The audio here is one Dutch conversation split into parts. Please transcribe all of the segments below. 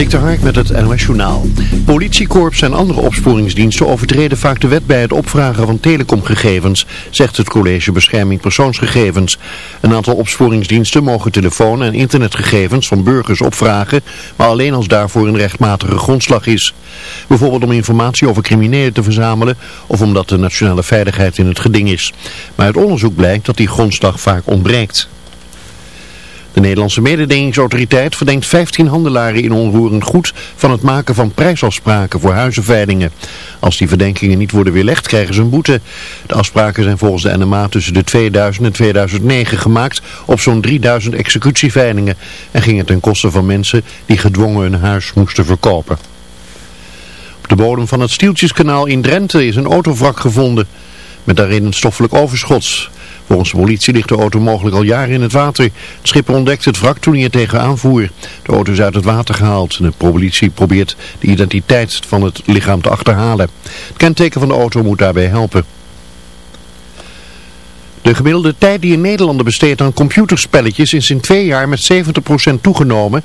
Dik Hark met het NOS Journaal. Politiekorps en andere opsporingsdiensten overtreden vaak de wet bij het opvragen van telecomgegevens, zegt het College Bescherming Persoonsgegevens. Een aantal opsporingsdiensten mogen telefoon- en internetgegevens van burgers opvragen, maar alleen als daarvoor een rechtmatige grondslag is. Bijvoorbeeld om informatie over criminelen te verzamelen of omdat de nationale veiligheid in het geding is. Maar uit onderzoek blijkt dat die grondslag vaak ontbreekt. De Nederlandse mededingingsautoriteit verdenkt 15 handelaren in onroerend goed van het maken van prijsafspraken voor huizenveilingen. Als die verdenkingen niet worden weerlegd krijgen ze een boete. De afspraken zijn volgens de NMA tussen de 2000 en 2009 gemaakt op zo'n 3000 executieveilingen en gingen ten koste van mensen die gedwongen hun huis moesten verkopen. Op de bodem van het Stieltjeskanaal in Drenthe is een autovrak gevonden met daarin een stoffelijk overschot. Volgens de politie ligt de auto mogelijk al jaren in het water. Het schipper ontdekte het wrak toen hij er tegenaan voer. De auto is uit het water gehaald. De politie probeert de identiteit van het lichaam te achterhalen. Het kenteken van de auto moet daarbij helpen. De gemiddelde tijd die in Nederland besteedt aan computerspelletjes is in twee jaar met 70% toegenomen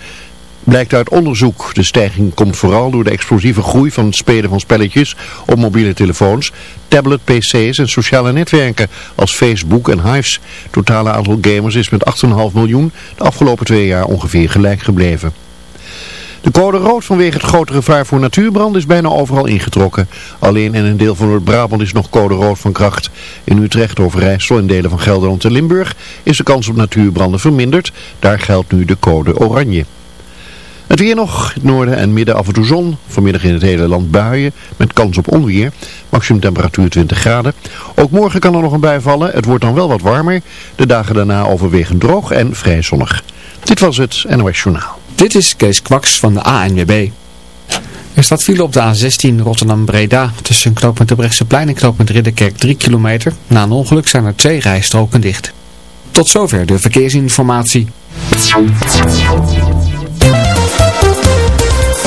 Blijkt uit onderzoek. De stijging komt vooral door de explosieve groei van het spelen van spelletjes op mobiele telefoons, tablet, pc's en sociale netwerken als Facebook en Hives. Het totale aantal gamers is met 8,5 miljoen de afgelopen twee jaar ongeveer gelijk gebleven. De code rood vanwege het grote gevaar voor natuurbrand is bijna overal ingetrokken. Alleen in een deel van Noord-Brabant is nog code rood van kracht. In Utrecht, Overijssel en delen van Gelderland en Limburg is de kans op natuurbranden verminderd. Daar geldt nu de code oranje. Het weer nog, het noorden en midden af en toe zon. Vanmiddag in het hele land buien met kans op onweer. Maximum temperatuur 20 graden. Ook morgen kan er nog een bui vallen. Het wordt dan wel wat warmer. De dagen daarna overwegend droog en vrij zonnig. Dit was het NOS Journaal. Dit is Kees Kwaks van de ANWB. Er staat file op de A16 Rotterdam-Breda tussen knooppunt de Brechtseplein en knooppunt Ridderkerk 3 kilometer. Na een ongeluk zijn er twee rijstroken dicht. Tot zover de verkeersinformatie.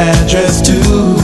address to.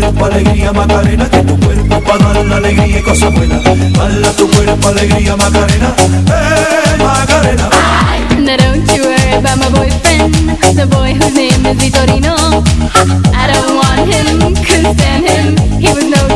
cuerpo alegría Macarena, que tu cuerpo para dar la alegría y cosas buenas. Dale tu cuerpo alegría Macarena, eh Macarena. Now don't you worry about my boyfriend, the boy whose name is Vitorino. I don't want him, couldn't stand him, he was no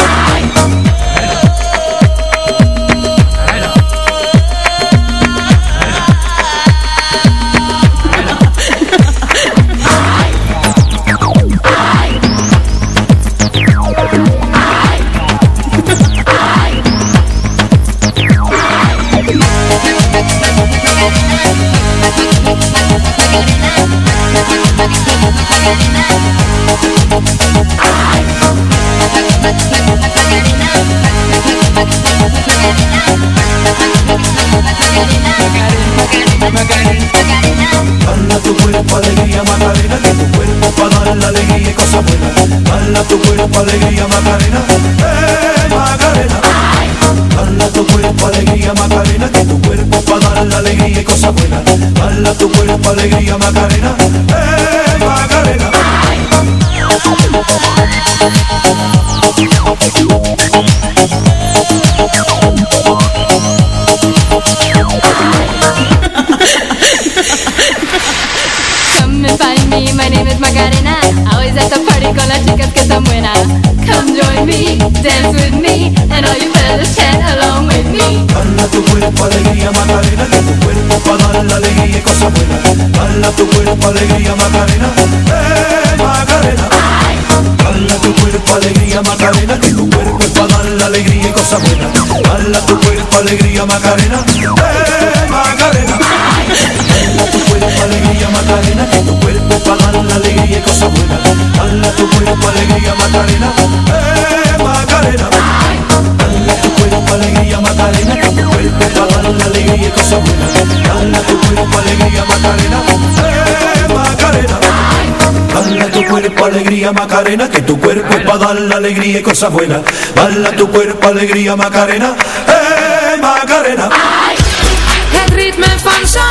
La alegría y cosas buenas. Bala tu cuerpo alegría Macarena, eh Macarena. Bala tu cuerpo alegría Macarena, que tu cuerpo para dar la alegría y cosas buenas. Bala tu cuerpo alegría Macarena, eh Macarena. Come and find me, my name is Macarena Always at party con las chicas que están buenas Come join me, dance with me And all you fellas chat along with me. Bala tu cuerpo alegría Macarena, que tu cuerpo para dar la alegría y cosas buenas. Bala tu cuerpo alegría Macarena, eh Macarena. Bala tu cuerpo alegría Macarena, que tu cuerpo para dar la alegría y cosas buenas. Bala tu cuerpo alegría Macarena, eh la alegría y cosas buenas. Bala tu cuerpo alegría Macarena, eh Macarena. Dale tu cuerpo alegría Macarena, cuerpo para dar la alegría y cosas buenas. Dale tu cuerpo alegría Macarena, eh Macarena. Dale tu cuerpo alegría Macarena, que tu cuerpo es para dar la alegría y cosas buenas. Dale tu cuerpo alegría Macarena, eh Macarena. Het ritme van Zandvoort.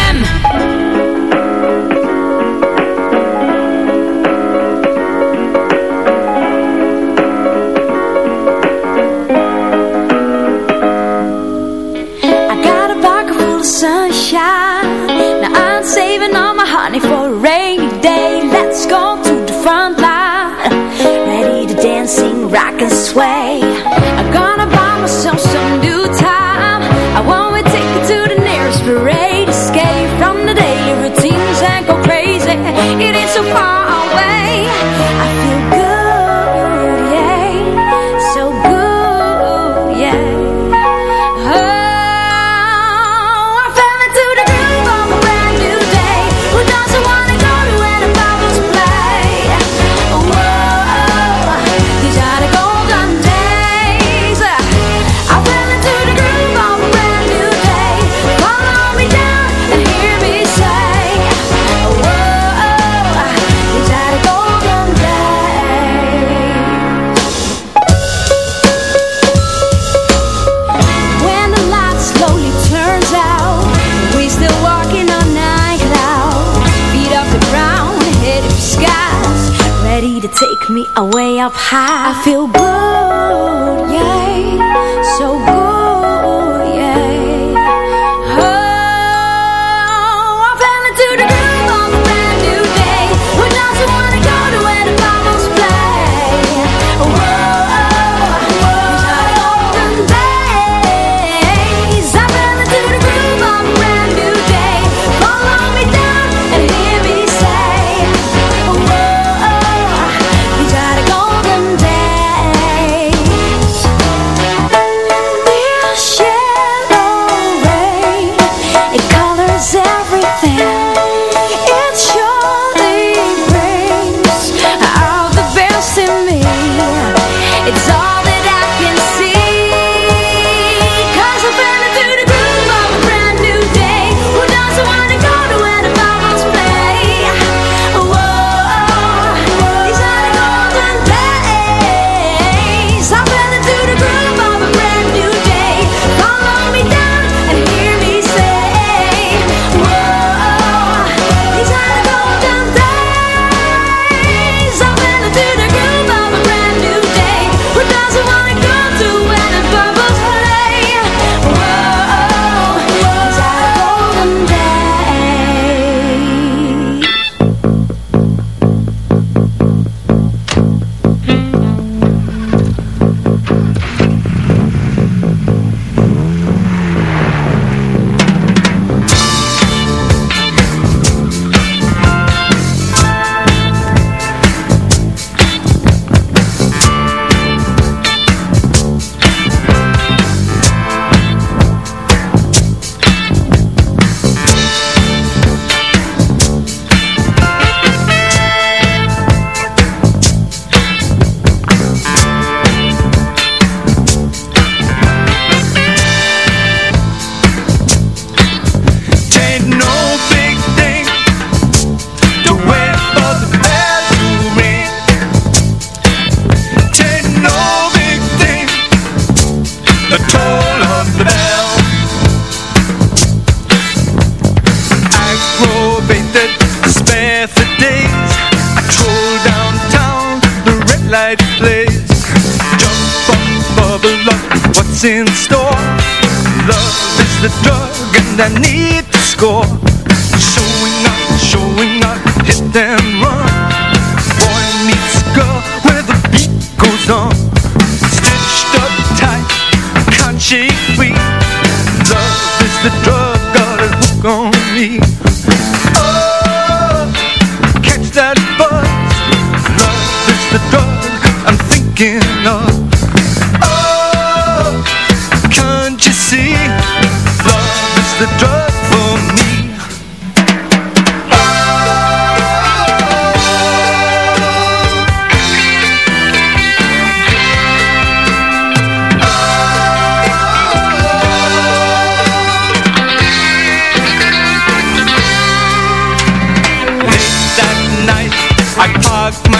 me away up high. I feel good.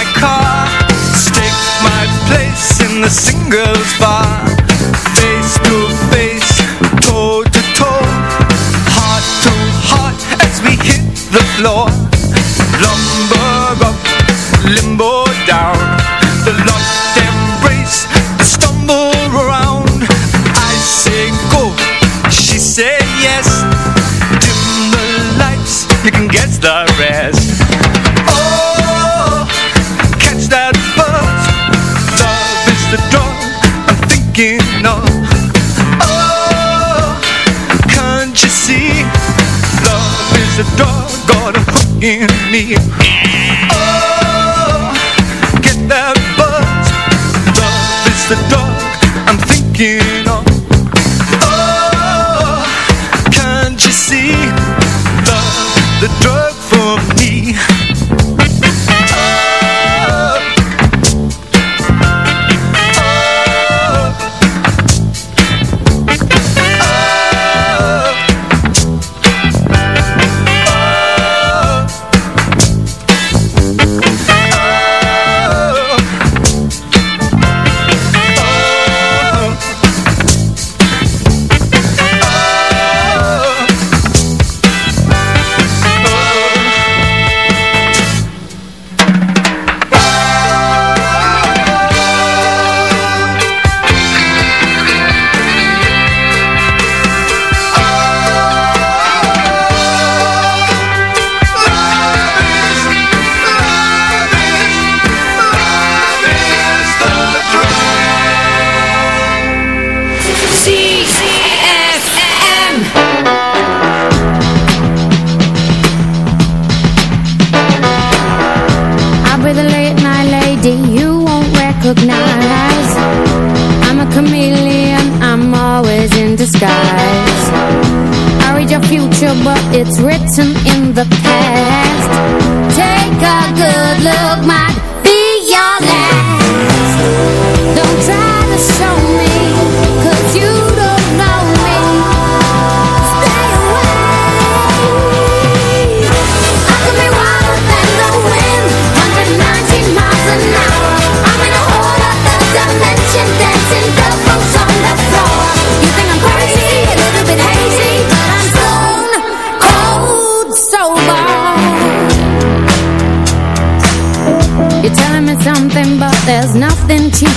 my car Stake my place in the singles bar. me. the past.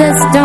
this. stars.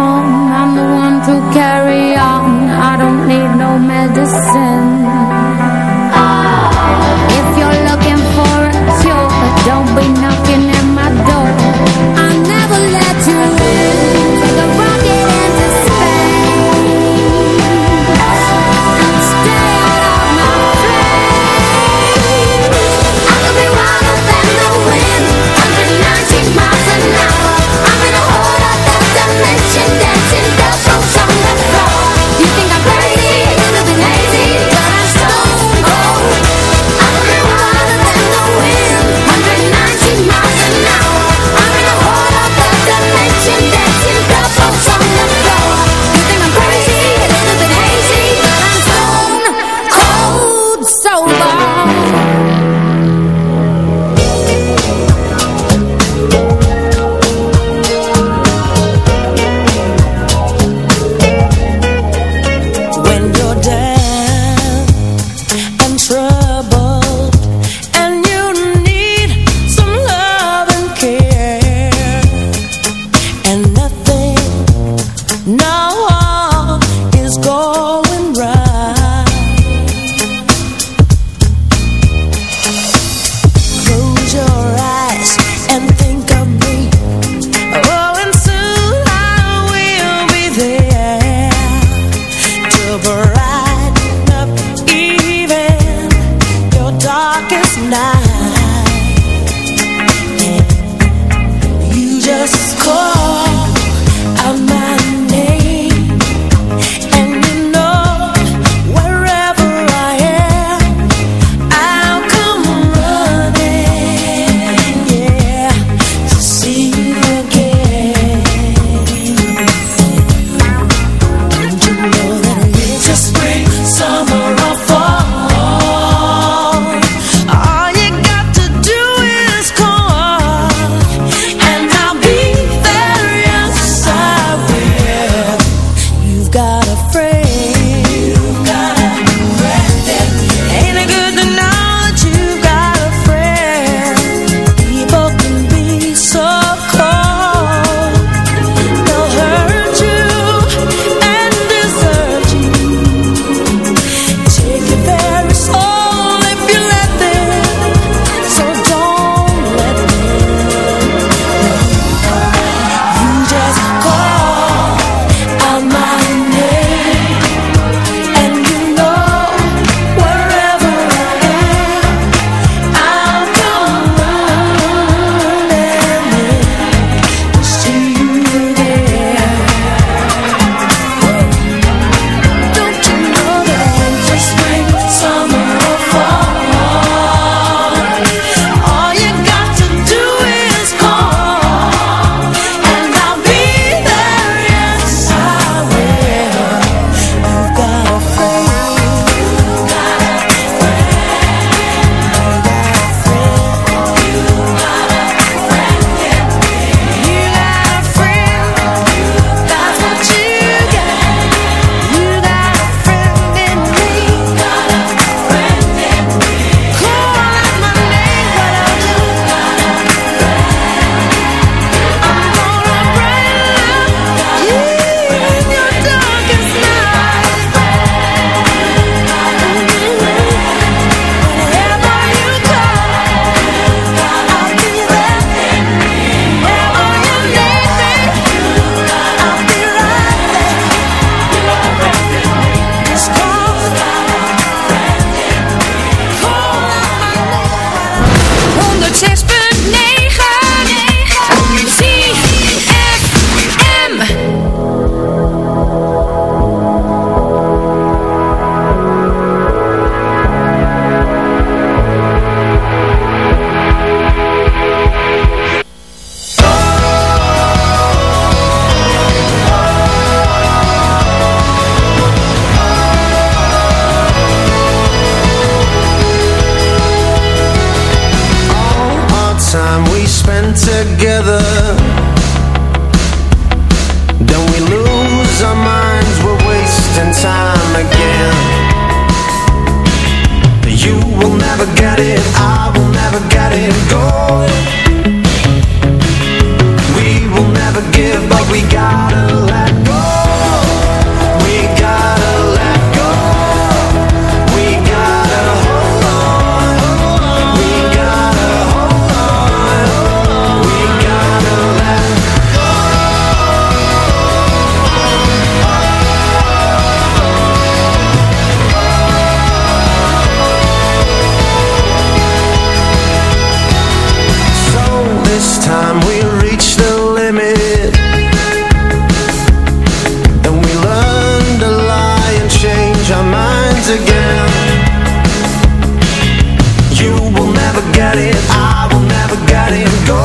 You will never get it, I will never get it. Go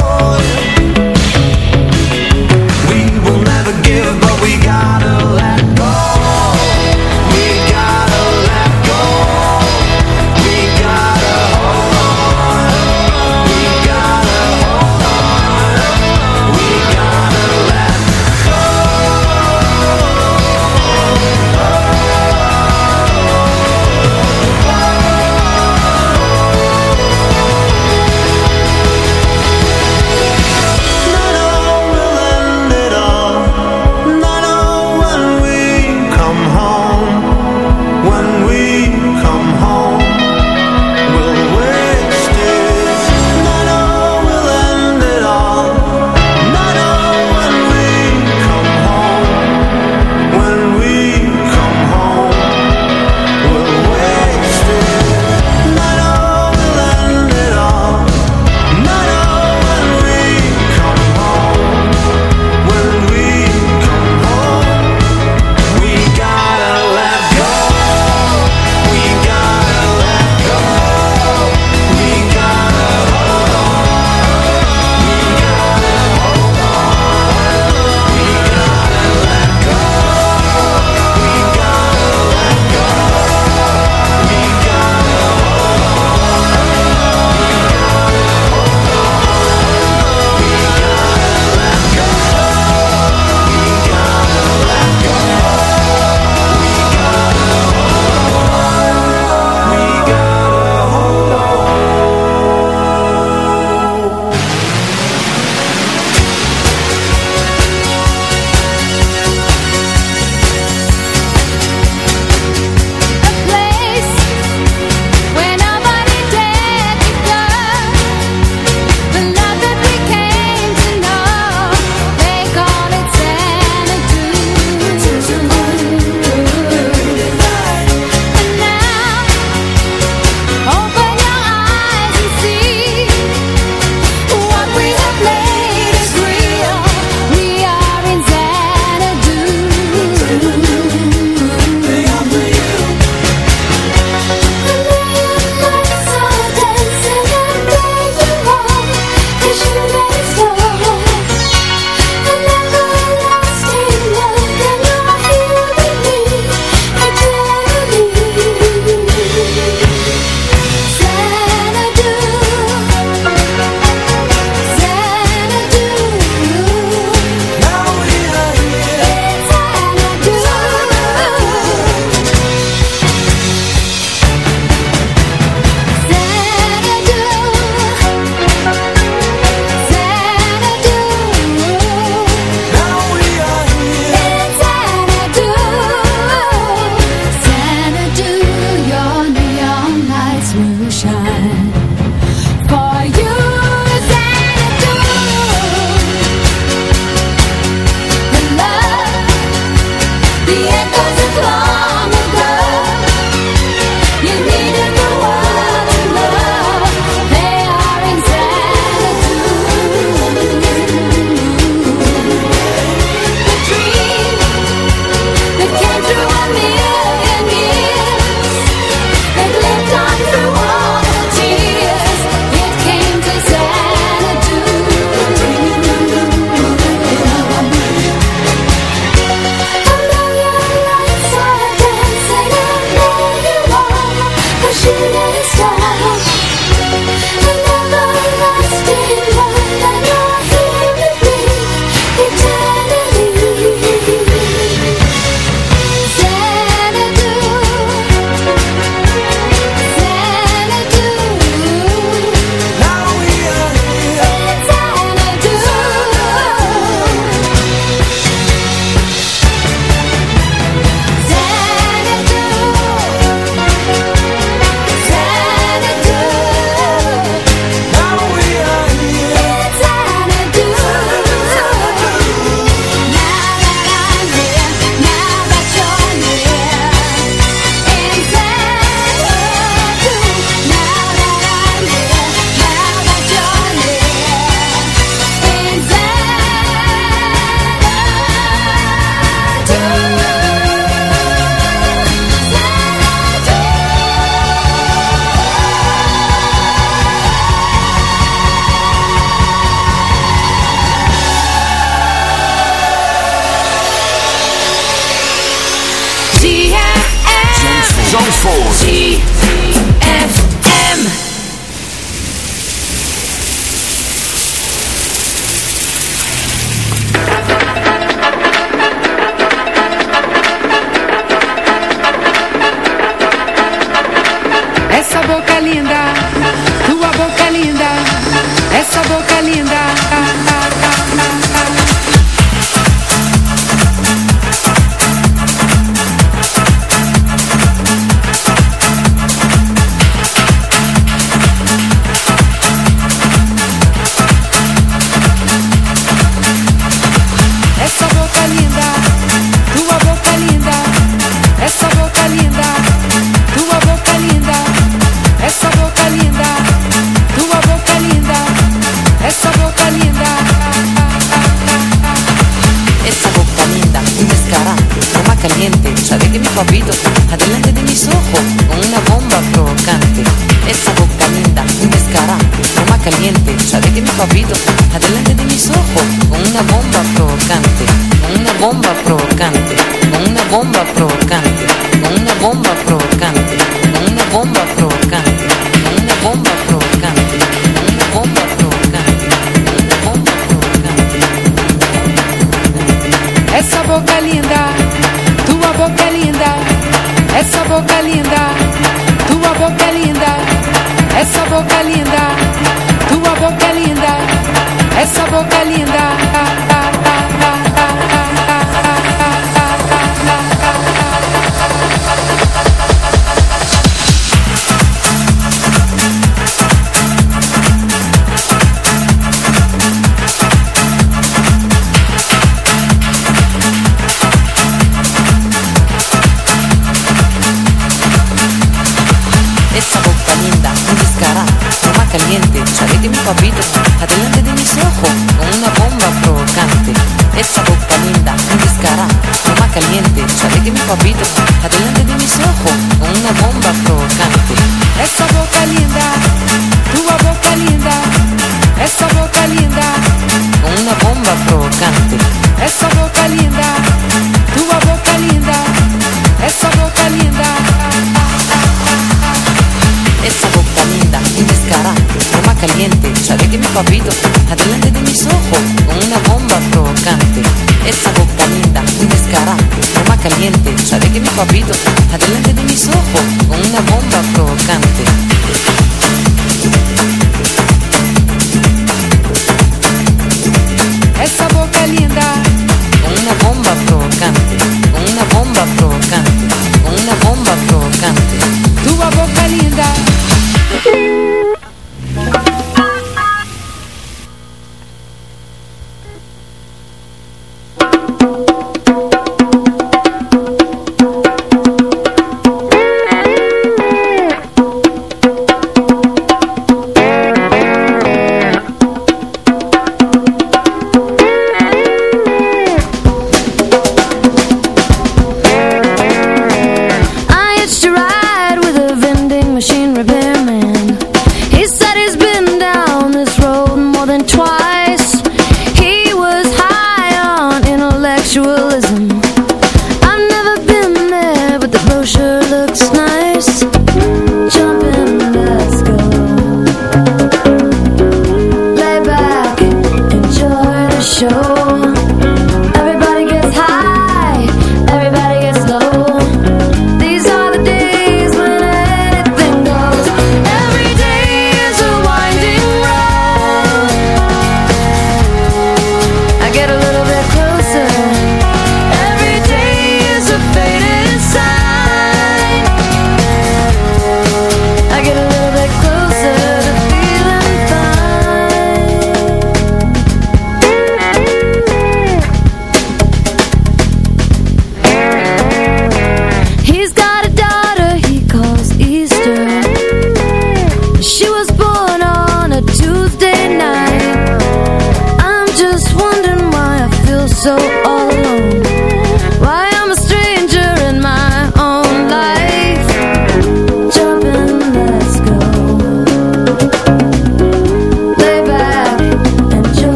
papito está